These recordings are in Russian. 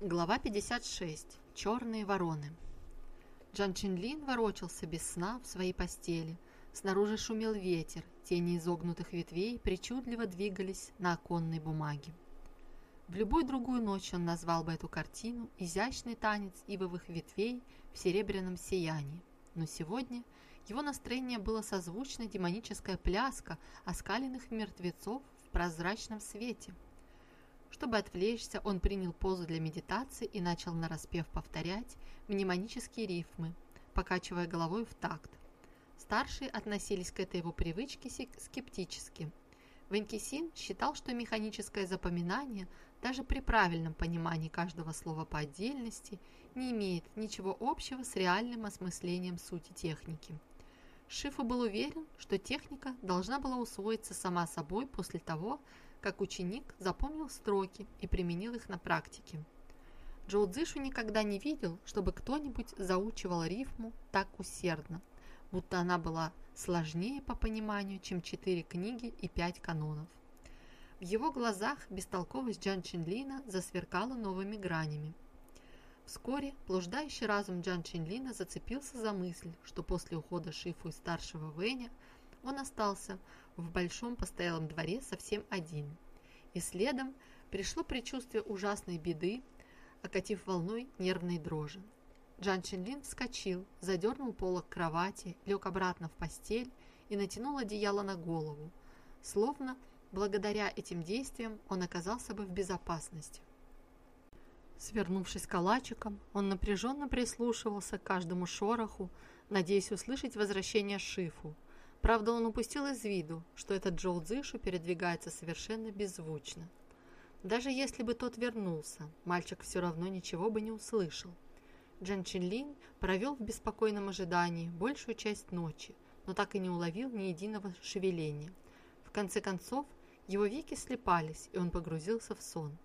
Глава 56. Черные вороны. Джан Чинлин ворочался без сна в своей постели. Снаружи шумел ветер, тени изогнутых ветвей причудливо двигались на оконной бумаге. В любую другую ночь он назвал бы эту картину «Изящный танец ивовых ветвей в серебряном сиянии». Но сегодня его настроение было созвучно демоническая пляска оскаленных мертвецов в прозрачном свете – чтобы отвлечься, он принял позу для медитации и начал нараспев повторять мнемонические рифмы, покачивая головой в такт. Старшие относились к этой его привычке скептически. Венкисин считал, что механическое запоминание, даже при правильном понимании каждого слова по отдельности, не имеет ничего общего с реальным осмыслением сути техники. Шифу был уверен, что техника должна была усвоиться сама собой после того, как ученик запомнил строки и применил их на практике. Джоу Цзышу никогда не видел, чтобы кто-нибудь заучивал рифму так усердно, будто она была сложнее по пониманию, чем четыре книги и пять канонов. В его глазах бестолковость Джан Чинлина засверкала новыми гранями. Вскоре блуждающий разум Джан Чинлина зацепился за мысль, что после ухода Шифу и старшего Вэня он остался в большом постоялом дворе совсем один. И следом пришло предчувствие ужасной беды, окатив волной нервной дрожи. Джан Чинлин вскочил, задернул полок кровати, лег обратно в постель и натянул одеяло на голову. Словно благодаря этим действиям он оказался бы в безопасности. Свернувшись калачиком, он напряженно прислушивался к каждому шороху, надеясь услышать возвращение Шифу, Правда, он упустил из виду, что этот Джоу Цзышу передвигается совершенно беззвучно. Даже если бы тот вернулся, мальчик все равно ничего бы не услышал. Джан Чинлин провел в беспокойном ожидании большую часть ночи, но так и не уловил ни единого шевеления. В конце концов, его веки слепались, и он погрузился в сон.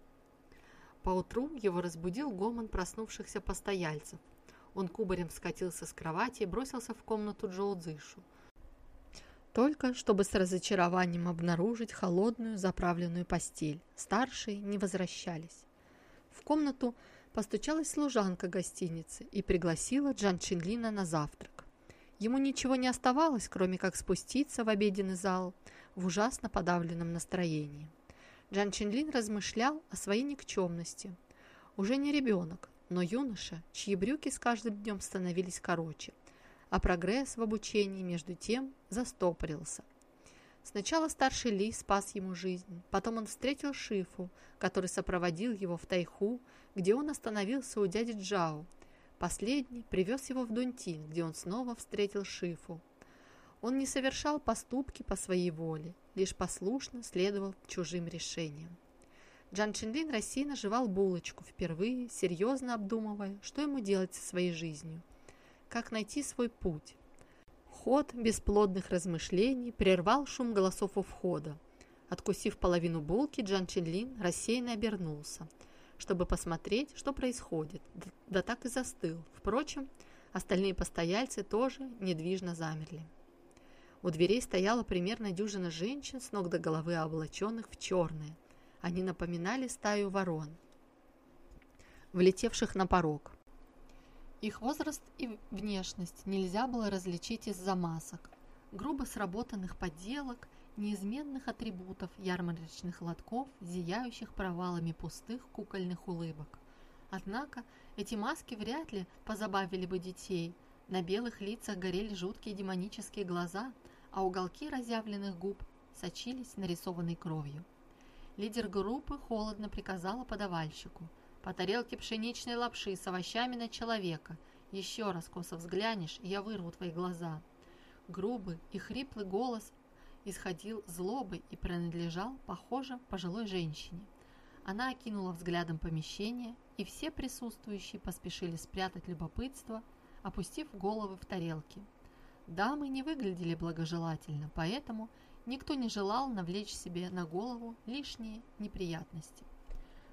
Поутру его разбудил гомон проснувшихся постояльцев. Он кубарем скатился с кровати и бросился в комнату Джоу Цзышу только чтобы с разочарованием обнаружить холодную заправленную постель. Старшие не возвращались. В комнату постучалась служанка гостиницы и пригласила Джан Чинлина на завтрак. Ему ничего не оставалось, кроме как спуститься в обеденный зал в ужасно подавленном настроении. Джан Чинлин размышлял о своей никчемности. Уже не ребенок, но юноша, чьи брюки с каждым днем становились короче – а прогресс в обучении между тем застопорился. Сначала старший Ли спас ему жизнь, потом он встретил Шифу, который сопроводил его в Тайху, где он остановился у дяди Джао. Последний привез его в Дунтин, где он снова встретил Шифу. Он не совершал поступки по своей воле, лишь послушно следовал чужим решениям. Джан Чинлин рассеянно жевал булочку, впервые серьезно обдумывая, что ему делать со своей жизнью как найти свой путь. Ход бесплодных размышлений прервал шум голосов у входа. Откусив половину булки, Джан Чинлин рассеянно обернулся, чтобы посмотреть, что происходит, да так и застыл. Впрочем, остальные постояльцы тоже недвижно замерли. У дверей стояла примерно дюжина женщин с ног до головы облаченных в черное. Они напоминали стаю ворон, влетевших на порог. Их возраст и внешность нельзя было различить из-за масок, грубо сработанных подделок, неизменных атрибутов ярмарочных лотков, зияющих провалами пустых кукольных улыбок. Однако эти маски вряд ли позабавили бы детей. На белых лицах горели жуткие демонические глаза, а уголки разъявленных губ сочились нарисованной кровью. Лидер группы холодно приказала подавальщику – по тарелке пшеничной лапши с овощами на человека. Еще раз косо взглянешь, я вырву твои глаза. Грубый и хриплый голос исходил злобой и принадлежал, похоже, пожилой женщине. Она окинула взглядом помещение, и все присутствующие поспешили спрятать любопытство, опустив головы в тарелки. Дамы не выглядели благожелательно, поэтому никто не желал навлечь себе на голову лишние неприятности.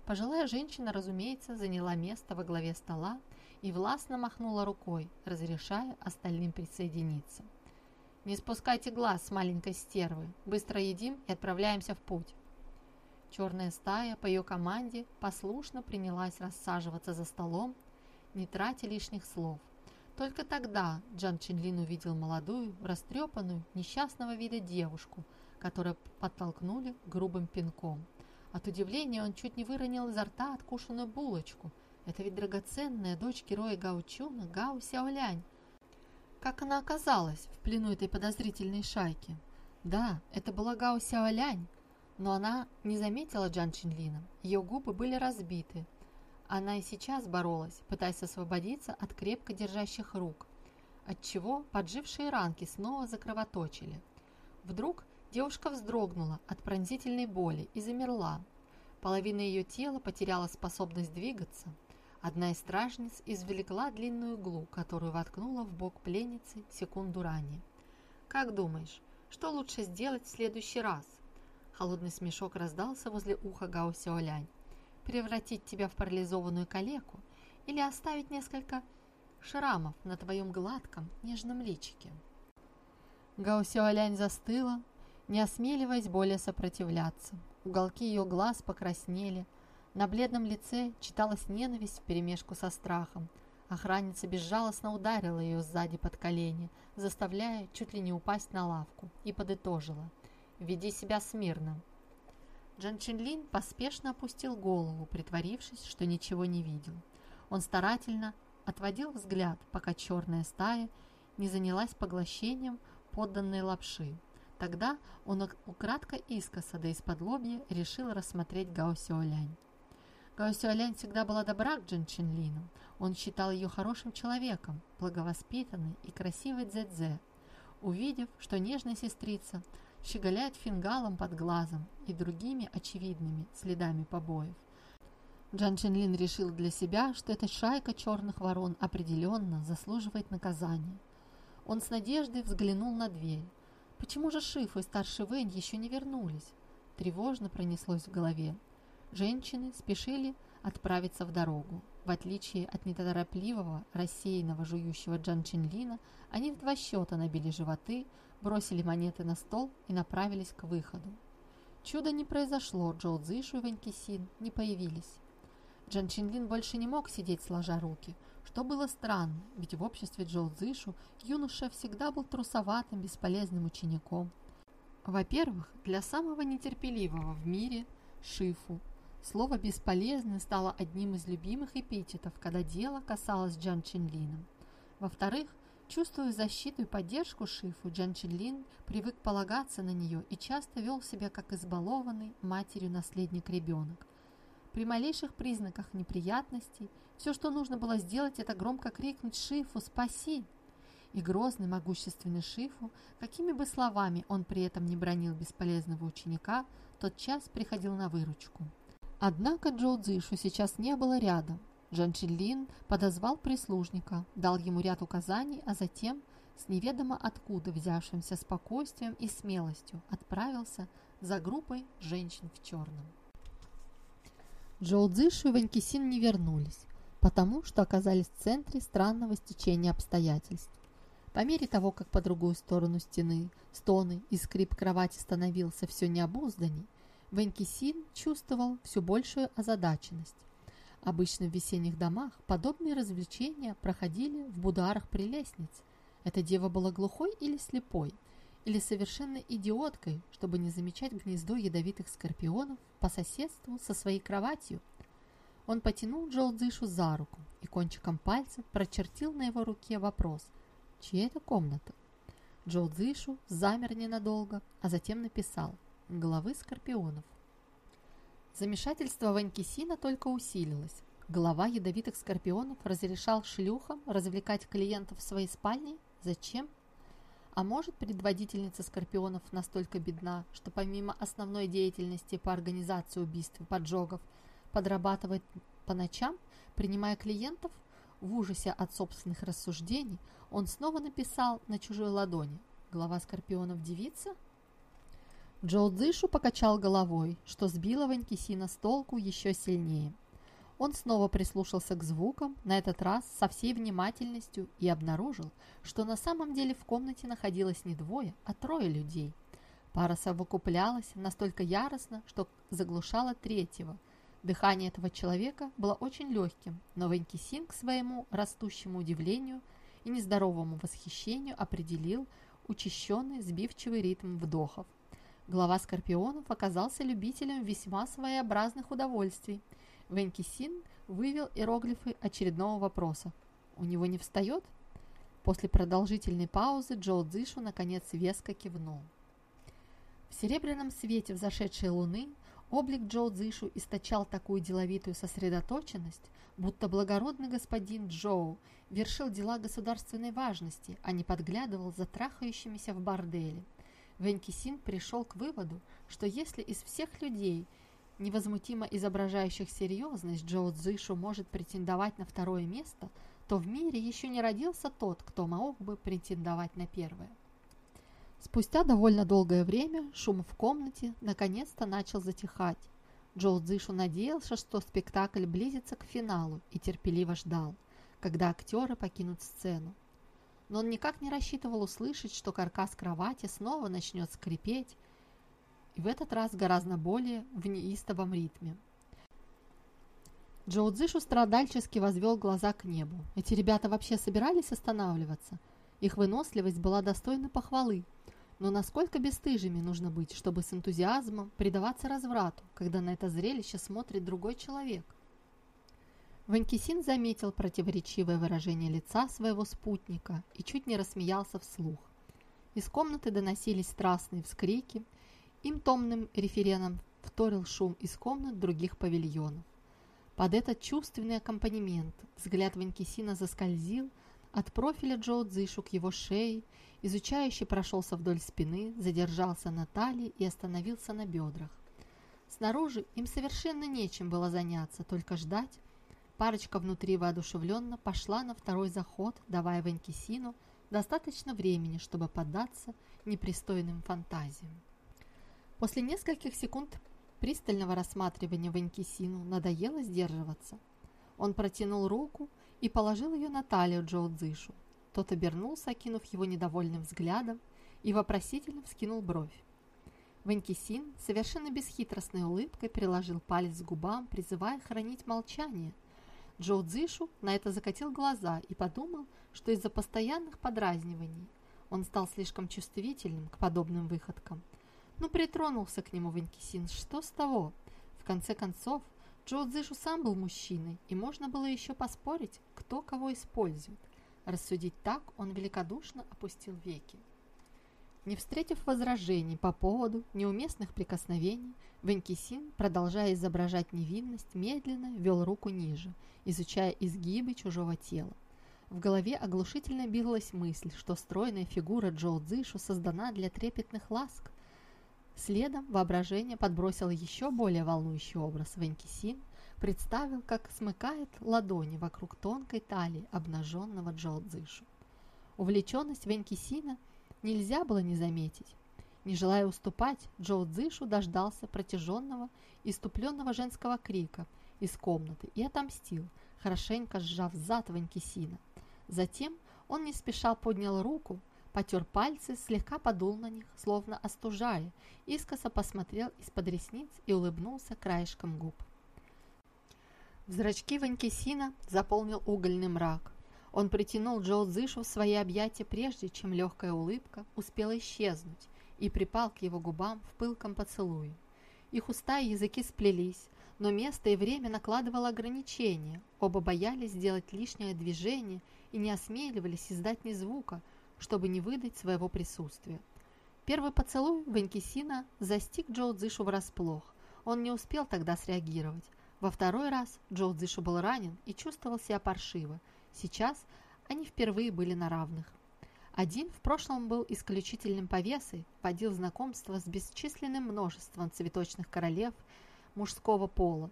Пожилая женщина, разумеется, заняла место во главе стола и властно махнула рукой, разрешая остальным присоединиться. «Не спускайте глаз с маленькой стервы. Быстро едим и отправляемся в путь». черная стая по ее команде послушно принялась рассаживаться за столом, не тратя лишних слов. Только тогда Джан Чинлин увидел молодую, растрепанную, несчастного вида девушку, которую подтолкнули грубым пинком. От удивления он чуть не выронил изо рта откушенную булочку. Это ведь драгоценная дочь героя Гаучуна Гао Сяолянь. Как она оказалась в плену этой подозрительной шайки? Да, это была Гао Сяолянь, но она не заметила Джан Чинлина. Ее губы были разбиты. Она и сейчас боролась, пытаясь освободиться от крепко держащих рук, отчего поджившие ранки снова закровоточили. Вдруг девушка вздрогнула от пронзительной боли и замерла. Половина ее тела потеряла способность двигаться. Одна из стражниц извлекла длинную иглу, которую воткнула в бок пленницы секунду ранее. «Как думаешь, что лучше сделать в следующий раз?» Холодный смешок раздался возле уха Гао Сяолянь. «Превратить тебя в парализованную калеку или оставить несколько шрамов на твоем гладком, нежном личике?» Гао Сяолянь застыла, не осмеливаясь более сопротивляться. Уголки ее глаз покраснели, на бледном лице читалась ненависть вперемешку со страхом. Охранница безжалостно ударила ее сзади под колени, заставляя чуть ли не упасть на лавку, и подытожила. «Веди себя смирно». Джан Чинлин поспешно опустил голову, притворившись, что ничего не видел. Он старательно отводил взгляд, пока черная стая не занялась поглощением подданной лапши. Тогда он украдко искоса да из-под лобья решил рассмотреть Гао Сяолянь. Гао Сюалянь всегда была добра к Джин Чинлину. Он считал ее хорошим человеком, благовоспитанной и красивой дзэдзе. Увидев, что нежная сестрица щеголяет фингалом под глазом и другими очевидными следами побоев, Джан Чинлин решил для себя, что эта шайка черных ворон определенно заслуживает наказания. Он с надеждой взглянул на дверь. Почему же Шифу и старший Вэнь еще не вернулись? Тревожно пронеслось в голове. Женщины спешили отправиться в дорогу. В отличие от неторопливого, рассеянного, жующего Джан Чинлина, они в два счета набили животы, бросили монеты на стол и направились к выходу. Чудо не произошло, Джоу Цзишу и Ванькисин не появились. Джан Чинлин больше не мог сидеть сложа руки, что было странно, ведь в обществе Джоу Цзишу юноша всегда был трусоватым, бесполезным учеником. Во-первых, для самого нетерпеливого в мире – Шифу, Слово «бесполезный» стало одним из любимых эпитетов, когда дело касалось Джан Чинлина. Во-вторых, чувствуя защиту и поддержку Шифу, Джан Чинлин привык полагаться на нее и часто вел себя как избалованный матерью наследник ребенок. При малейших признаках неприятностей все, что нужно было сделать, это громко крикнуть «Шифу, спаси!» И грозный, могущественный Шифу, какими бы словами он при этом не бронил бесполезного ученика, тот час приходил на выручку. Однако Джоу Цзишу сейчас не было рядом. Джан Чинлин подозвал прислужника, дал ему ряд указаний, а затем, с неведомо откуда взявшимся спокойствием и смелостью, отправился за группой женщин в черном. Джоу Цзишу и Ванькисин не вернулись, потому что оказались в центре странного стечения обстоятельств. По мере того, как по другую сторону стены стоны и скрип кровати становился все необузданней, Венкисин чувствовал все большую озадаченность. Обычно в весенних домах подобные развлечения проходили в бударах при лестнице. Эта дева была глухой или слепой, или совершенно идиоткой, чтобы не замечать гнездо ядовитых скорпионов по соседству со своей кроватью. Он потянул Джолдзишу за руку и кончиком пальца прочертил на его руке вопрос «Чья это комната?». Джолдзишу замер ненадолго, а затем написал – головы скорпионов. Замешательство Ванькисина только усилилось. Глава ядовитых скорпионов разрешал шлюхам развлекать клиентов в своей спальне? Зачем? А может, предводительница скорпионов настолько бедна, что помимо основной деятельности по организации убийств и поджогов, подрабатывает по ночам, принимая клиентов? В ужасе от собственных рассуждений он снова написал на чужой ладони «Глава скорпионов девица?» Джоу Цзышу покачал головой, что сбило Ванькисина с толку еще сильнее. Он снова прислушался к звукам, на этот раз со всей внимательностью, и обнаружил, что на самом деле в комнате находилось не двое, а трое людей. Пара совокуплялась настолько яростно, что заглушала третьего. Дыхание этого человека было очень легким, но Венкисин к своему растущему удивлению и нездоровому восхищению определил учащенный сбивчивый ритм вдохов. Глава скорпионов оказался любителем весьма своеобразных удовольствий. Венкисин вывел иероглифы очередного вопроса. «У него не встает?» После продолжительной паузы Джоу Цзишу наконец веско кивнул. В серебряном свете взошедшей луны облик Джоу Цзишу источал такую деловитую сосредоточенность, будто благородный господин Джоу вершил дела государственной важности, а не подглядывал за трахающимися в борделе. Венкисин пришел к выводу, что если из всех людей, невозмутимо изображающих серьезность, Джоу Цзишу может претендовать на второе место – то в мире еще не родился тот, кто мог бы претендовать на первое. Спустя довольно долгое время шум в комнате наконец-то начал затихать. Джоу Цзишу надеялся, что спектакль близится к финалу и терпеливо ждал, когда актеры покинут сцену. Но он никак не рассчитывал услышать, что каркас кровати снова начнет скрипеть, и в этот раз гораздо более в неистовом ритме. Джоу Цзишу страдальчески возвел глаза к небу. Эти ребята вообще собирались останавливаться? Их выносливость была достойна похвалы. Но насколько бесстыжими нужно быть, чтобы с энтузиазмом предаваться разврату, когда на это зрелище смотрит другой человек? Ванькисин заметил противоречивое выражение лица своего спутника и чуть не рассмеялся вслух. Из комнаты доносились страстные вскрики, им томным референом вторил шум из комнат других павильонов. Под этот чувственный аккомпанемент взгляд Ванькисина заскользил от профиля Джоу Цзишу к его шее, изучающий прошелся вдоль спины, задержался на талии и остановился на бедрах. Снаружи им совершенно нечем было заняться, только ждать. Парочка внутри воодушевленно пошла на второй заход, давая Ванькисину достаточно времени, чтобы поддаться непристойным фантазиям. После нескольких секунд пристального рассматривания Ванькисину надоело сдерживаться. Он протянул руку и положил ее на талию Джоу Цзышу. Тот обернулся, окинув его недовольным взглядом, и вопросительно вскинул бровь. Ванькисин совершенно бесхитростной улыбкой приложил палец к губам, призывая хранить молчание. Джоу Цзышу на это закатил глаза и подумал, что из-за постоянных подразниваний он стал слишком чувствительным к подобным выходкам – ну, притронулся к нему Ванькисин. Что с того? В конце концов, Джо Цзышу сам был мужчиной, и можно было еще поспорить, кто кого использует. Рассудить так, он великодушно опустил веки. Не встретив возражений по поводу неуместных прикосновений, Венкисин, продолжая изображать невинность, медленно вел руку ниже, изучая изгибы чужого тела. В голове оглушительно билась мысль, что стройная фигура Джоу Цзышу создана для трепетных ласк, Следом воображение подбросило еще более волнующий образ. Венкисин представил, как смыкает ладони вокруг тонкой талии обнаженного Джо Цзышу. Увлеченность Венкисина нельзя было не заметить. Не желая уступать, Джоу дождался протяженного, иступленного женского крика из комнаты и отомстил, хорошенько сжав зад Ванькисина. Затем он не спеша поднял руку, потер пальцы, слегка подул на них, словно остужая, искоса посмотрел из-под ресниц и улыбнулся краешком губ. Зрачки Ванькисина заполнил угольный мрак. Он притянул Джоу Зышу в свои объятия, прежде чем легкая улыбка успела исчезнуть, и припал к его губам в пылком поцелуе. Их уста и языки сплелись, но место и время накладывало ограничения. Оба боялись сделать лишнее движение и не осмеливались издать ни звука, чтобы не выдать своего присутствия. Первый поцелуй Ванькисина застиг Джоу Цзишу врасплох. Он не успел тогда среагировать. Во второй раз Джоу Цзишу был ранен и чувствовал себя паршиво. Сейчас они впервые были на равных. Один в прошлом был исключительным повесой, водил знакомство с бесчисленным множеством цветочных королев мужского пола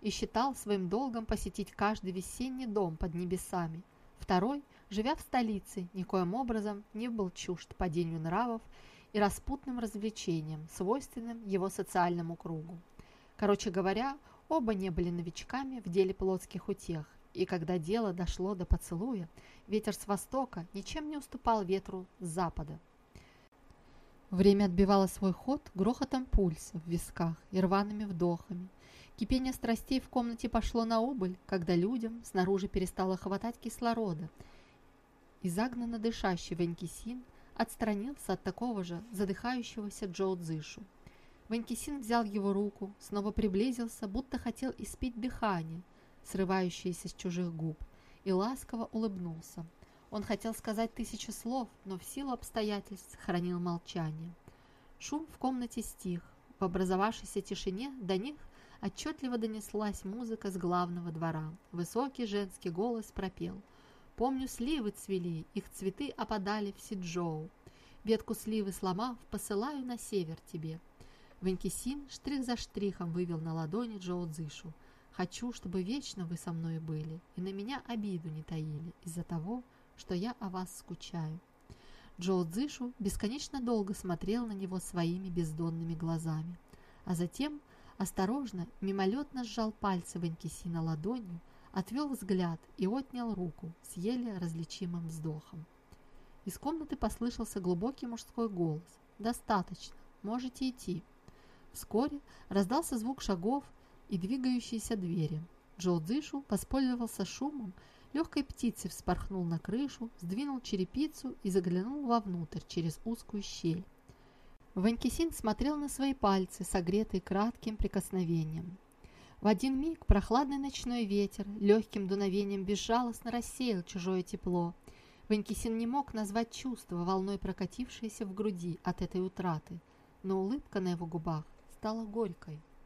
и считал своим долгом посетить каждый весенний дом под небесами. Второй – живя в столице, никоим образом не был чужд падению нравов и распутным развлечениям, свойственным его социальному кругу. Короче говоря, оба не были новичками в деле плотских утех, и когда дело дошло до поцелуя, ветер с востока ничем не уступал ветру с запада. Время отбивало свой ход грохотом пульса в висках и рваными вдохами. Кипение страстей в комнате пошло на убыль, когда людям снаружи перестало хватать кислорода. И загнанно дышащий Венкисин отстранился от такого же задыхающегося Джоу Цзышу. Ванькисин взял его руку, снова приблизился, будто хотел испить дыхание, срывающееся с чужих губ, и ласково улыбнулся. Он хотел сказать тысячи слов, но в силу обстоятельств хранил молчание. Шум в комнате стих. В образовавшейся тишине до них отчетливо донеслась музыка с главного двора. Высокий женский голос пропел. «Помню, сливы цвели, их цветы опадали в Сиджоу. Ветку сливы сломав, посылаю на север тебе. Ванькисин штрих за штрихом вывел на ладони Джоу Цзышу. «Хочу, чтобы вечно вы со мной были и на меня обиду не таили из-за того, что я о вас скучаю». Джоу Цзышу бесконечно долго смотрел на него своими бездонными глазами, а затем осторожно, мимолетно сжал пальцы Ванькисина ладонью, отвел взгляд и отнял руку с еле различимым вздохом. Из комнаты послышался глубокий мужской голос. «Достаточно, можете идти». Вскоре раздался звук шагов и двигающиеся двери. Джо Дзышу воспользовался шумом, легкой птицей вспорхнул на крышу, сдвинул черепицу и заглянул вовнутрь через узкую щель. Ванькисин смотрел на свои пальцы, согретые кратким прикосновением. В один миг прохладный ночной ветер легким дуновением безжалостно рассеял чужое тепло. Ванькисин не мог назвать чувство, волной прокатившееся в груди от этой утраты, но улыбка на его губах стала горькой.